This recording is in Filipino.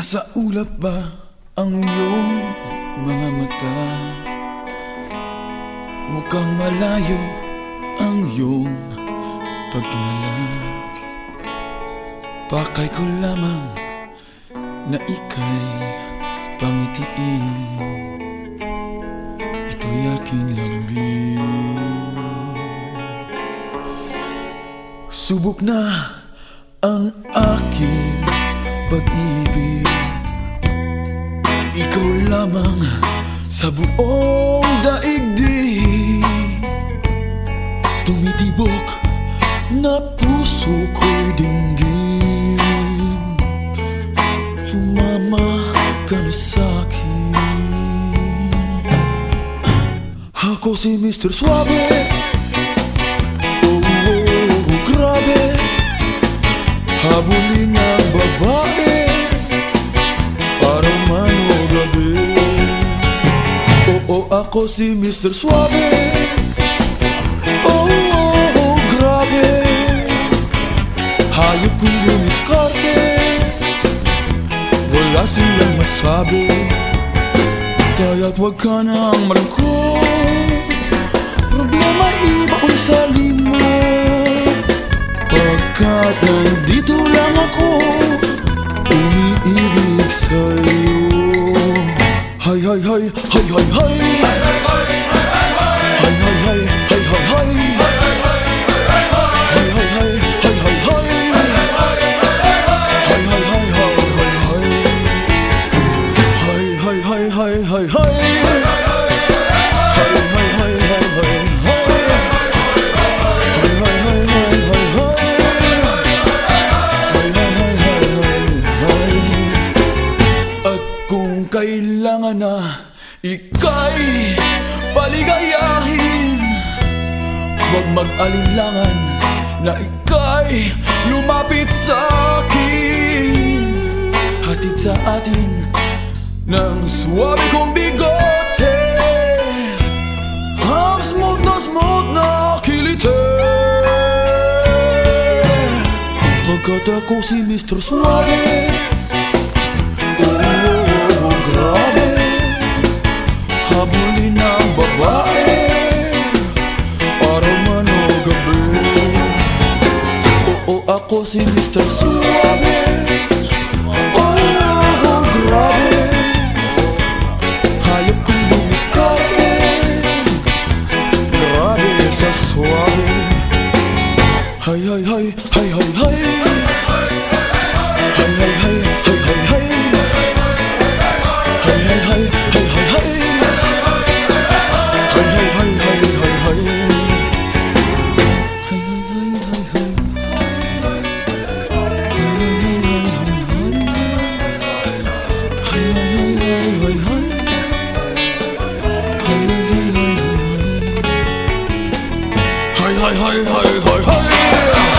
Nasa ulap ba ang iyong mga mata? Mukhang malayo ang iyong pagkinala Pakay ko lamang na ikay pangitiin. Ito'y aking lambing. Subok na ang aking pag-ibig. Ikaw lamang sa buong daigdig. Tumitibok na puso ko'y dinggin. Sumama ka na sa'kin. Ako si Mr. Suave. Oh, oh, oh grabe. Habulin na Ako si Mr. Suave. Oh, oh, oh, grabe. Hayop kong dumiskarte. Wala silang masabi. Kaya't huwag ka na ang malungkot. Problema iba kung salim mo Pagkat nandito lang ako Umiibig sa'yo. 去去去去去！去去去去去去！去去去。Ika'y paligayahin Huwag mag-alinlangan Na ika'y lumapit sa akin. Hatid sa atin Ng suwabe kong bigote. Ang smooth na smooth na kilite. Pagkat ako si Mr. Suave così mi 嘿嘿嘿嘿嘿